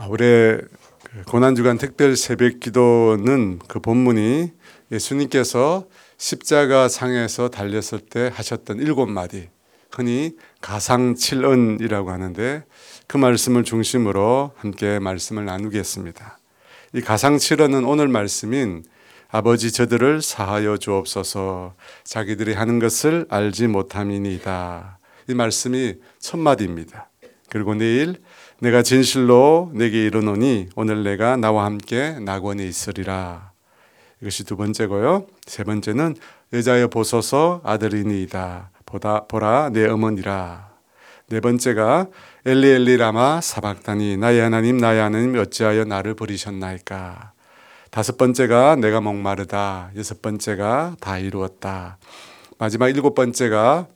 아, 올해 그 고난주간 특별 새벽 기도는 그 본문이 예수님께서 십자가 상에서 달렸을 때 하셨던 일곱 마디, 흔히 가상칠언이라고 하는데 그 말씀을 중심으로 함께 말씀을 나누겠습니다. 이 가상칠언은 오늘 말씀인 아버지 저들을 사하여 주옵소서 자기들이 하는 것을 알지 못함이니이다. 이 말씀이 첫 마디입니다. 그리고 내일 내가 진실로 내게 이르노니 오늘 내가 나와 함께 낙원에 있으리라. 이것이 두 번째고요. 세 번째는 여자여 보소서 아들이니이다. 보다 보라 내 어머니라. 네 번째가 엘리 엘리 라마 사박다니 나의 하나님 나의 하나님 어찌하여 나를 버리셨나이까. 다섯 번째가 내가 목마르다. 여섯 번째가 다 이루었다. 마지막 일곱 번째가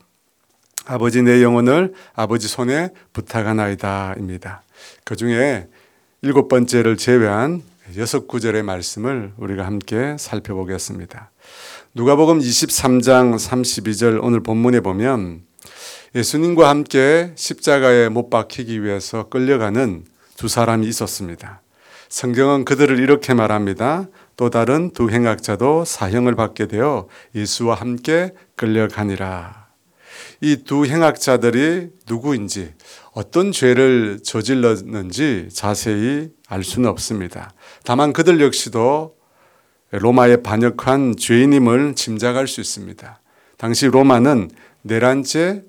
아버지 내 영혼을 아버지 손에 부탁하나이다입니다. 그 중에 일곱 번째를 제외한 여섯 구절의 말씀을 우리가 함께 살펴보겠습니다. 누가복음 23장 32절 오늘 본문에 보면 예수님과 함께 십자가에 못 박히기 위해서 끌려가는 두 사람이 있었습니다. 성경은 그들을 이렇게 말합니다. 또 다른 두 행악자도 사형을 받게 되어 예수와 함께 끌려가니라. 이 두 행악자들이 누구인지 어떤 죄를 저질렀는지 자세히 알 수는 없습니다. 다만 그들 역시도 로마에 반역한 죄인임을 짐작할 수 있습니다. 당시 로마는 내란죄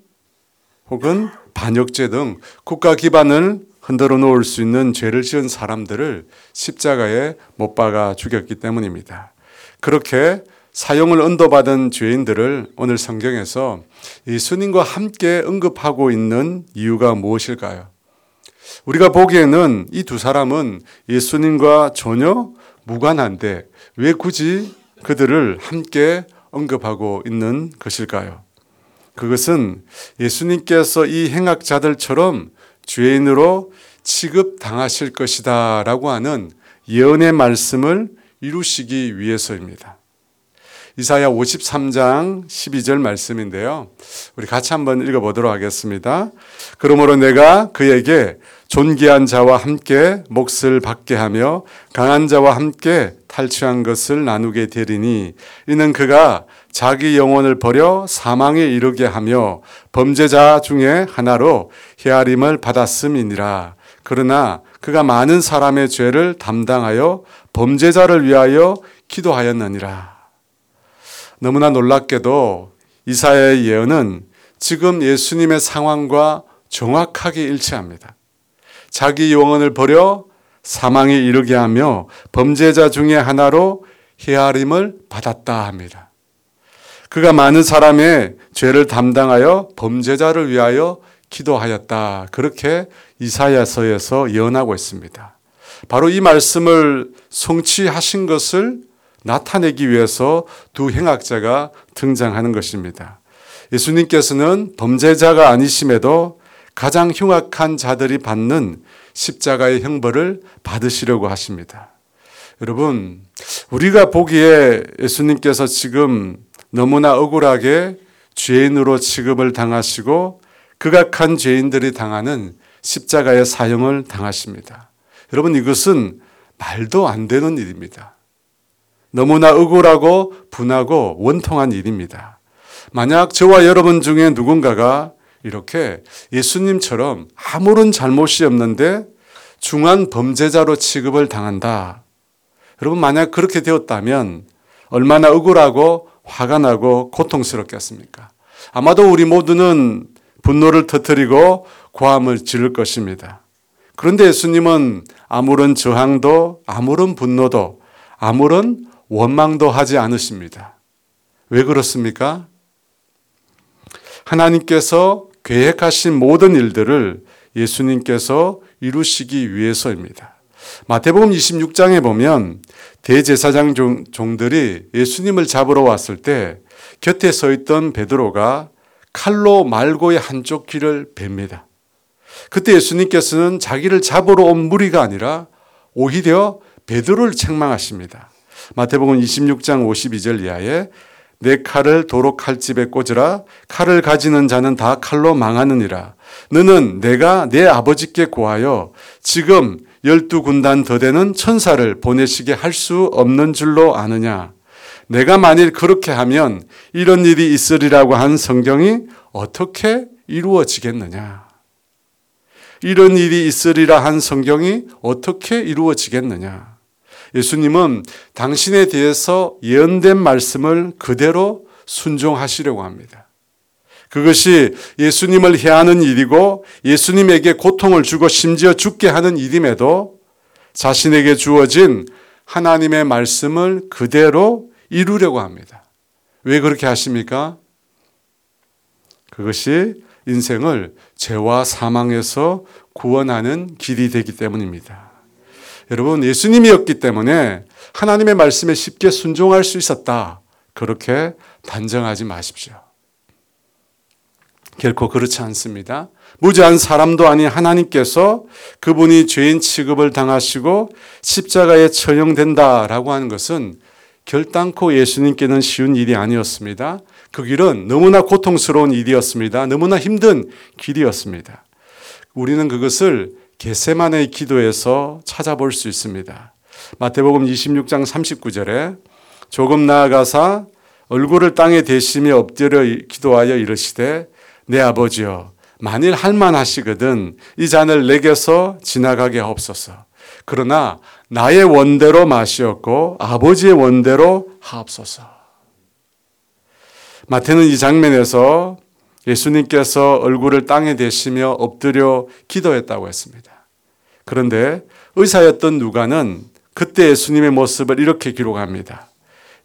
혹은 반역죄 등 국가 기반을 흔들어 놓을 수 있는 죄를 지은 사람들을 십자가에 못 박아 죽였기 때문입니다. 그렇게 사용을 언도받은 죄인들을 오늘 성경에서 예수님과 함께 언급하고 있는 이유가 무엇일까요? 우리가 보기에는 이 두 사람은 예수님과 전혀 무관한데 왜 굳이 그들을 함께 언급하고 있는 것일까요? 그것은 예수님께서 이 행악자들처럼 죄인으로 취급당하실 것이다 라고 하는 예언의 말씀을 이루시기 위해서입니다. 이사야 53장 12절 말씀인데요. 우리 같이 한번 읽어보도록 하겠습니다. 그러므로 내가 그에게 존귀한 자와 함께 몫을 받게 하며 강한 자와 함께 탈취한 것을 나누게 되리니 이는 그가 자기 영혼을 버려 사망에 이르게 하며 범죄자 중에 하나로 헤아림을 받았음이니라. 그러나 그가 많은 사람의 죄를 담당하여 범죄자를 위하여 기도하였느니라. 너무나 놀랍게도 이사야의 예언은 지금 예수님의 상황과 정확하게 일치합니다. 자기 영혼을 버려 사망에 이르게 하며 범죄자 중에 하나로 헤아림을 받았다 합니다. 그가 많은 사람의 죄를 담당하여 범죄자를 위하여 기도하였다. 그렇게 이사야서에서 예언하고 있습니다. 바로 이 말씀을 성취하신 것을 나타내기 위해서 두 행악자가 등장하는 것입니다. 예수님께서는 범죄자가 아니심에도 가장 흉악한 자들이 받는 십자가의 형벌을 받으시려고 하십니다. 여러분, 우리가 보기에 예수님께서 지금 너무나 억울하게 죄인으로 취급을 당하시고 극악한 죄인들이 당하는 십자가의 사형을 당하십니다. 여러분, 이것은 말도 안 되는 일입니다. 너무나 억울하고 분하고 원통한 일입니다. 만약 저와 여러분 중에 누군가가 이렇게 예수님처럼 아무런 잘못이 없는데 중한 범죄자로 취급을 당한다. 여러분, 만약 그렇게 되었다면 얼마나 억울하고 화가 나고 고통스럽겠습니까? 아마도 우리 모두는 분노를 터뜨리고 고함을 지를 것입니다. 그런데 예수님은 아무런 저항도, 아무런 분노도, 아무런 원망도 하지 않으십니다. 왜 그렇습니까? 하나님께서 계획하신 모든 일들을 예수님께서 이루시기 위해서입니다. 마태복음 26장에 보면 대제사장 종들이 예수님을 잡으러 왔을 때 곁에 서 있던 베드로가 칼로 말고의 한쪽 귀를 뱁니다. 그때 예수님께서는 자기를 잡으러 온 무리가 아니라 오히려 베드로를 책망하십니다. 마태복음 26장 52절 이하에 내 칼을 도로 칼집에 꽂으라 칼을 가지는 자는 다 칼로 망하느니라 너는 내가 내 아버지께 고하여 지금 열두 군단 더 되는 천사를 보내시게 할 수 없는 줄로 아느냐? 내가 만일 그렇게 하면 이런 일이 있으리라고 한 성경이 어떻게 이루어지겠느냐? 이런 일이 있으리라 한 성경이 어떻게 이루어지겠느냐? 예수님은 당신에 대해서 예언된 말씀을 그대로 순종하시려고 합니다. 그것이 예수님을 해하는 일이고 예수님에게 고통을 주고 심지어 죽게 하는 일임에도 자신에게 주어진 하나님의 말씀을 그대로 이루려고 합니다. 왜 그렇게 하십니까? 그것이 인생을 죄와 사망에서 구원하는 길이 되기 때문입니다. 여러분, 예수님이었기 때문에 하나님의 말씀에 쉽게 순종할 수 있었다. 그렇게 단정하지 마십시오. 결코 그렇지 않습니다. 무지한 사람도 아닌 하나님께서 그분이 죄인 취급을 당하시고 십자가에 처형된다라고 하는 것은 결단코 예수님께는 쉬운 일이 아니었습니다. 그 길은 너무나 고통스러운 일이었습니다. 너무나 힘든 길이었습니다. 우리는 그것을 게세만의 기도에서 찾아볼 수 있습니다. 마태복음 26장 39절에 조금 나아가사 얼굴을 땅에 대시며 엎드려 기도하여 이르시되 내 아버지여 만일 할만하시거든 이 잔을 내게서 지나가게 하옵소서. 그러나 나의 원대로 마시었고 아버지의 원대로 하옵소서. 마태는 이 장면에서 예수님께서 얼굴을 땅에 대시며 엎드려 기도했다고 했습니다. 그런데 의사였던 누가는 그때 예수님의 모습을 이렇게 기록합니다.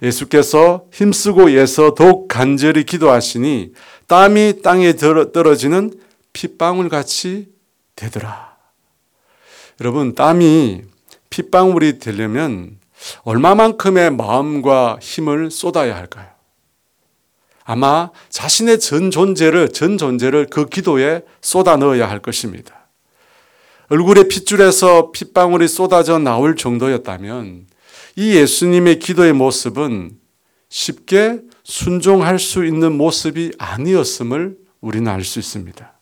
예수께서 힘쓰고 예서 더욱 간절히 기도하시니 땀이 땅에 떨어지는 핏방울 같이 되더라. 여러분, 땀이 핏방울이 되려면 얼마만큼의 마음과 힘을 쏟아야 할까요? 아마 자신의 전 존재를, 전 존재를 그 기도에 쏟아 넣어야 할 것입니다. 얼굴에 핏줄에서 핏방울이 쏟아져 나올 정도였다면 이 예수님의 기도의 모습은 쉽게 순종할 수 있는 모습이 아니었음을 우리는 알 수 있습니다.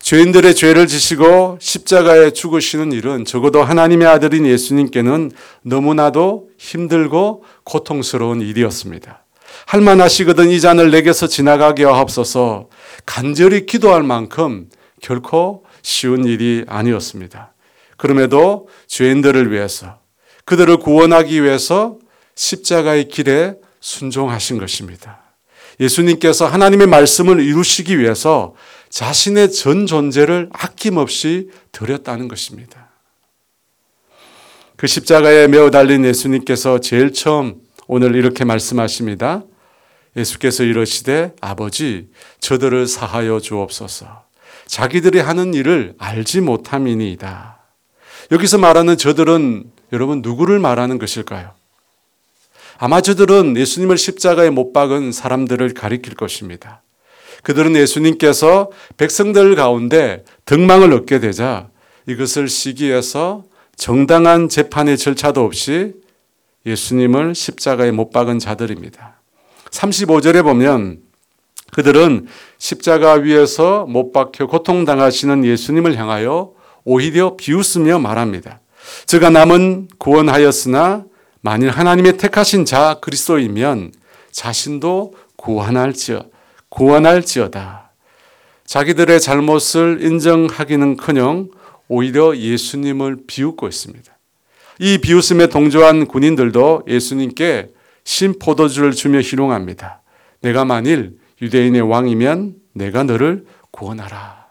죄인들의 죄를 지시고 십자가에 죽으시는 일은 적어도 하나님의 아들인 예수님께는 너무나도 힘들고 고통스러운 일이었습니다. 할만하시거든 이 잔을 내게서 지나가게 하옵소서 간절히 기도할 만큼 결코 쉬운 일이 아니었습니다. 그럼에도 죄인들을 위해서 그들을 구원하기 위해서 십자가의 길에 순종하신 것입니다. 예수님께서 하나님의 말씀을 이루시기 위해서 자신의 전 존재를 아낌없이 드렸다는 것입니다. 그 십자가에 매어 달린 예수님께서 제일 처음 오늘 이렇게 말씀하십니다. 예수께서 이러시되 아버지 저들을 사하여 주옵소서. 자기들이 하는 일을 알지 못함이니이다. 여기서 말하는 저들은 여러분 누구를 말하는 것일까요? 아마 저들은 예수님을 십자가에 못 박은 사람들을 가리킬 것입니다. 그들은 예수님께서 백성들 가운데 등망을 얻게 되자 이것을 시기해서 정당한 재판의 절차도 없이 예수님을 십자가에 못 박은 자들입니다. 35절에 보면 그들은 십자가 위에서 못 박혀 고통당하시는 예수님을 향하여 오히려 비웃으며 말합니다. 저가 남은 구원하였으나 만일 하나님의 택하신 자 그리스도이면 자신도 구원할지어 구원할지어다. 자기들의 잘못을 인정하기는커녕 오히려 예수님을 비웃고 있습니다. 이 비웃음에 동조한 군인들도 예수님께 신포도주를 주며 희롱합니다. 내가 만일 유대인의 왕이면 내가 너를 구원하라.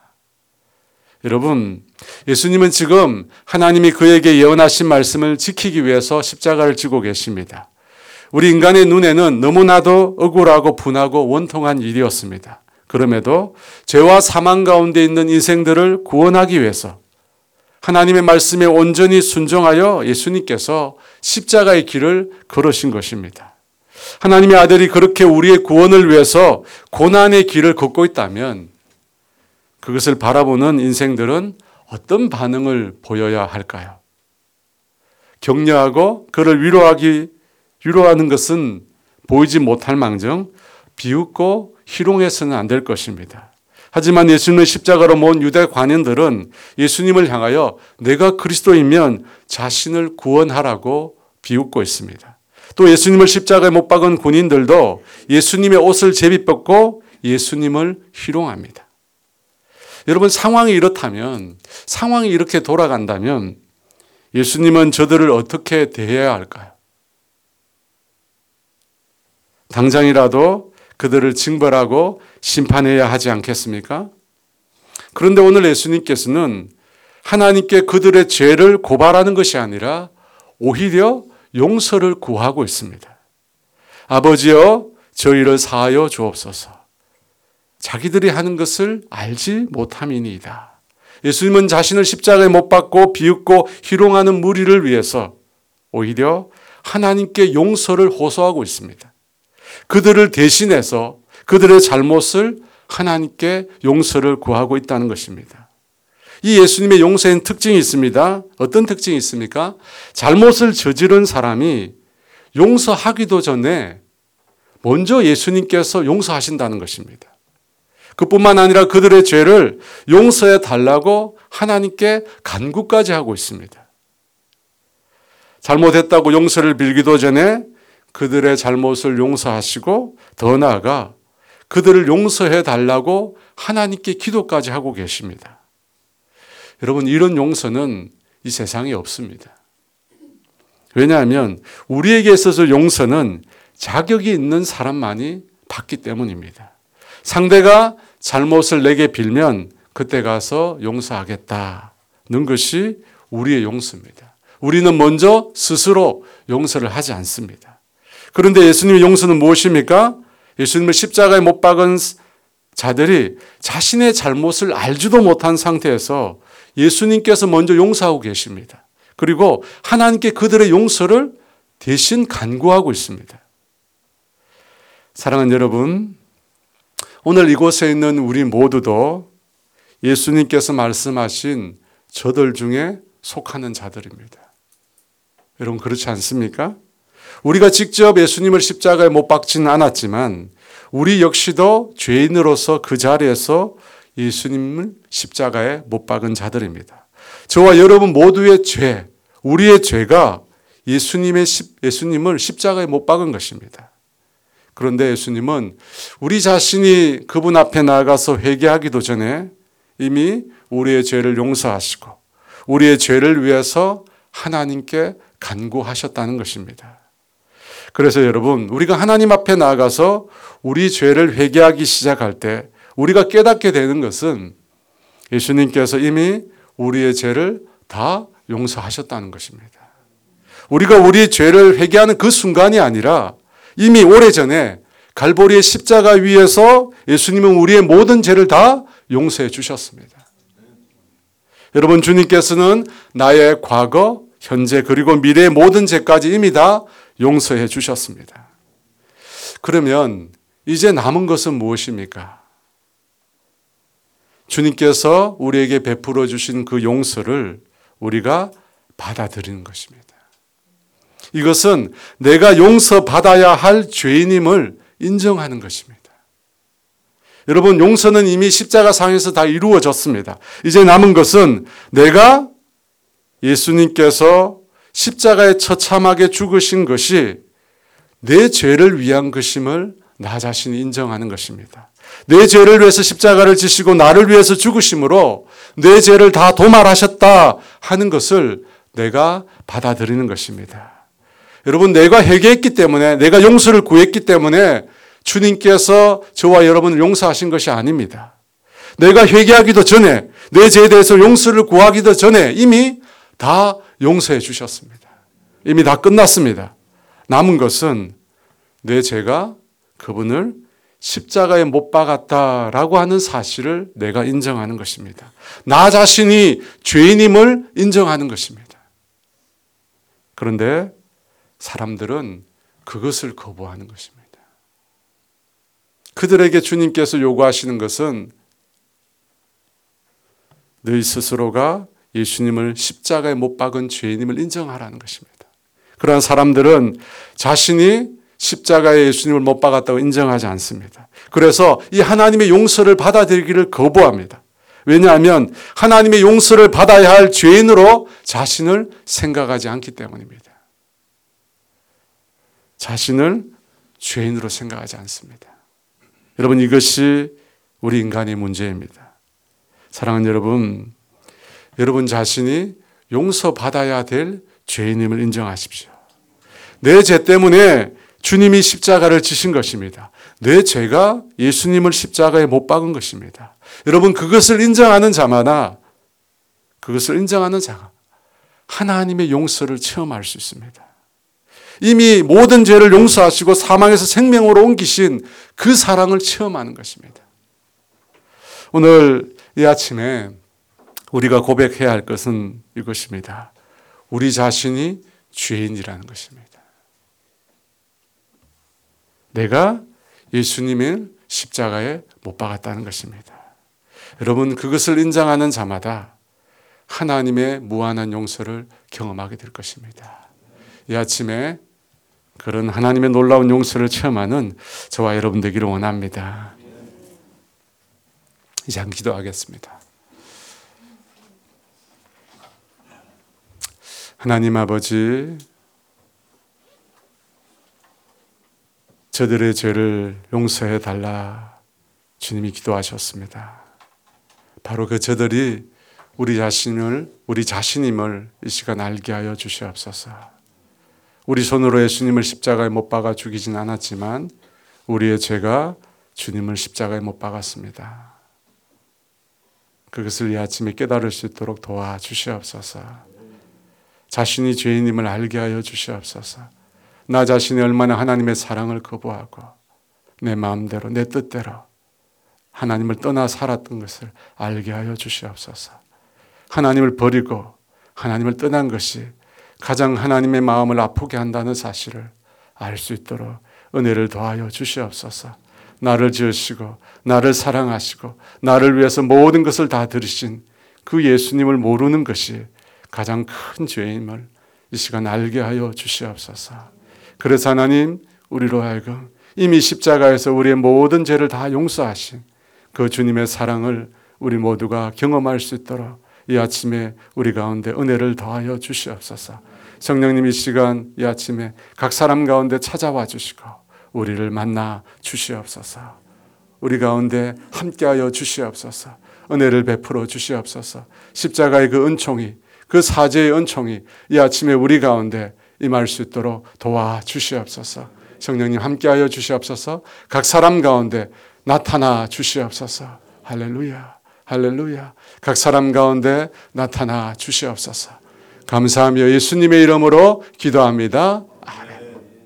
여러분, 예수님은 지금 하나님이 그에게 예언하신 말씀을 지키기 위해서 십자가를 지고 계십니다. 우리 인간의 눈에는 너무나도 억울하고 분하고 원통한 일이었습니다. 그럼에도 죄와 사망 가운데 있는 인생들을 구원하기 위해서 하나님의 말씀에 온전히 순종하여 예수님께서 십자가의 길을 걸으신 것입니다. 하나님의 아들이 그렇게 우리의 구원을 위해서 고난의 길을 걷고 있다면 그것을 바라보는 인생들은 어떤 반응을 보여야 할까요? 격려하고 그를 위로하기 위로하는 것은 보이지 못할 망정 비웃고 희롱해서는 안 될 것입니다. 하지만 예수님을 십자가로 모은 유대 관인들은 예수님을 향하여 내가 그리스도이면 자신을 구원하라고 비웃고 있습니다. 또 예수님을 십자가에 못 박은 군인들도 예수님의 옷을 제비 뻗고 예수님을 희롱합니다. 여러분 상황이 이렇다면 상황이 이렇게 돌아간다면 예수님은 저들을 어떻게 대해야 할까요? 당장이라도 그들을 징벌하고 심판해야 하지 않겠습니까? 그런데 오늘 예수님께서는 하나님께 그들의 죄를 고발하는 것이 아니라 오히려 용서를 구하고 있습니다. 아버지여 저희를 사하여 주옵소서. 자기들이 하는 것을 알지 못함이니이다. 예수님은 자신을 십자가에 못 박고 비웃고 희롱하는 무리를 위해서 오히려 하나님께 용서를 호소하고 있습니다. 그들을 대신해서 그들의 잘못을 하나님께 용서를 구하고 있다는 것입니다. 이 예수님의 용서에는 특징이 있습니다. 어떤 특징이 있습니까? 잘못을 저지른 사람이 용서하기도 전에 먼저 예수님께서 용서하신다는 것입니다. 그뿐만 아니라 그들의 죄를 용서해 달라고 하나님께 간구까지 하고 있습니다. 잘못했다고 용서를 빌기도 전에 그들의 잘못을 용서하시고 더 나아가 그들을 용서해 달라고 하나님께 기도까지 하고 계십니다. 여러분, 이런 용서는 이 세상에 없습니다. 왜냐하면 우리에게 있어서 용서는 자격이 있는 사람만이 받기 때문입니다. 상대가 잘못을 내게 빌면 그때 가서 용서하겠다는 것이 우리의 용서입니다. 우리는 먼저 스스로 용서를 하지 않습니다. 그런데 예수님의 용서는 무엇입니까? 예수님을 십자가에 못 박은 자들이 자신의 잘못을 알지도 못한 상태에서 예수님께서 먼저 용서하고 계십니다. 그리고 하나님께 그들의 용서를 대신 간구하고 있습니다. 사랑하는 여러분, 오늘 이곳에 있는 우리 모두도 예수님께서 말씀하신 저들 중에 속하는 자들입니다. 여러분 그렇지 않습니까? 우리가 직접 예수님을 십자가에 못 박지는 않았지만 우리 역시도 죄인으로서 그 자리에서 예수님을 십자가에 못 박은 자들입니다. 저와 여러분 모두의 죄, 우리의 죄가 예수님의 예수님을 십자가에 못 박은 것입니다. 그런데 예수님은 우리 자신이 그분 앞에 나가서 회개하기도 전에 이미 우리의 죄를 용서하시고 우리의 죄를 위해서 하나님께 간구하셨다는 것입니다. 그래서 여러분, 우리가 하나님 앞에 나가서 우리 죄를 회개하기 시작할 때 우리가 깨닫게 되는 것은 예수님께서 이미 우리의 죄를 다 용서하셨다는 것입니다. 우리가 우리의 죄를 회개하는 그 순간이 아니라 이미 오래전에 갈보리의 십자가 위에서 예수님은 우리의 모든 죄를 다 용서해 주셨습니다. 여러분, 주님께서는 나의 과거, 현재, 그리고 미래의 모든 죄까지 이미 다 용서해 주셨습니다. 그러면 이제 남은 것은 무엇입니까? 주님께서 우리에게 베풀어 주신 그 용서를 우리가 받아들이는 것입니다. 이것은 내가 용서받아야 할 죄인임을 인정하는 것입니다. 여러분, 용서는 이미 십자가 상에서 다 이루어졌습니다. 이제 남은 것은 내가 예수님께서 십자가에 처참하게 죽으신 것이 내 죄를 위한 것임을 나 자신이 인정하는 것입니다. 내 죄를 위해서 십자가를 지시고 나를 위해서 죽으심으로 내 죄를 다 도말하셨다 하는 것을 내가 받아들이는 것입니다. 여러분, 내가 회개했기 때문에, 내가 용서를 구했기 때문에 주님께서 저와 여러분을 용서하신 것이 아닙니다. 내가 회개하기도 전에, 내 죄에 대해서 용서를 구하기도 전에 이미 다 용서해 주셨습니다. 이미 다 끝났습니다. 남은 것은 내 죄가 그분을 십자가에 못 박았다라고 하는 사실을 내가 인정하는 것입니다. 나 자신이 죄인임을 인정하는 것입니다. 그런데 사람들은 그것을 거부하는 것입니다. 그들에게 주님께서 요구하시는 것은 너희 스스로가 예수님을 십자가에 못 박은 죄인임을 인정하라는 것입니다. 그러한 사람들은 자신이 십자가에 예수님을 못 박았다고 인정하지 않습니다. 그래서 이 하나님의 용서를 받아들이기를 거부합니다. 왜냐하면 하나님의 용서를 받아야 할 죄인으로 자신을 생각하지 않기 때문입니다. 자신을 죄인으로 생각하지 않습니다. 여러분 이것이 우리 인간의 문제입니다. 사랑하는 여러분, 여러분 자신이 용서받아야 될 죄인임을 인정하십시오. 내 죄 때문에 주님이 십자가를 지신 것입니다. 내 죄가 예수님을 십자가에 못 박은 것입니다. 여러분 그것을 인정하는 자마다 그것을 인정하는 자가 하나님의 용서를 체험할 수 있습니다. 이미 모든 죄를 용서하시고 사망에서 생명으로 옮기신 그 사랑을 체험하는 것입니다. 오늘 이 아침에 우리가 고백해야 할 것은 이것입니다. 우리 자신이 죄인이라는 것입니다. 내가 예수님의 십자가에 못 박았다는 것입니다. 여러분, 그것을 인정하는 자마다 하나님의 무한한 용서를 경험하게 될 것입니다. 이 아침에 그런 하나님의 놀라운 용서를 체험하는 저와 여러분 되기를 원합니다. 이제 한 기도하겠습니다. 하나님 아버지, 저들의 죄를 용서해 달라 주님이 기도하셨습니다. 바로 그 저들이 우리 자신을, 우리 자신임을 이 시간 알게 하여 주시옵소서. 우리 손으로 예수님을 십자가에 못 박아 죽이진 않았지만 우리의 죄가 주님을 십자가에 못 박았습니다. 그것을 이 아침에 깨달을 수 있도록 도와 주시옵소서. 자신이 죄인임을 알게 하여 주시옵소서. 나 자신이 얼마나 하나님의 사랑을 거부하고 내 마음대로 내 뜻대로 하나님을 떠나 살았던 것을 알게 하여 주시옵소서. 하나님을 버리고 하나님을 떠난 것이 가장 하나님의 마음을 아프게 한다는 사실을 알 수 있도록 은혜를 더하여 주시옵소서. 나를 지으시고 나를 사랑하시고 나를 위해서 모든 것을 다 들으신 그 예수님을 모르는 것이 가장 큰 죄임을 이 시간 알게 하여 주시옵소서. 그래서 하나님 우리로 하여금 이미 십자가에서 우리의 모든 죄를 다 용서하신 그 주님의 사랑을 우리 모두가 경험할 수 있도록 이 아침에 우리 가운데 은혜를 더하여 주시옵소서. 성령님 이 시간 이 아침에 각 사람 가운데 찾아와 주시고 우리를 만나 주시옵소서. 우리 가운데 함께하여 주시옵소서. 은혜를 베풀어 주시옵소서. 십자가의 그 은총이 그 사제의 은총이 이 아침에 우리 가운데 임할 수 있도록 도와 주시옵소서. 성령님 함께하여 주시옵소서. 각 사람 가운데 나타나 주시옵소서. 할렐루야. 할렐루야. 각 사람 가운데 나타나 주시옵소서. 감사하며 예수님의 이름으로 기도합니다.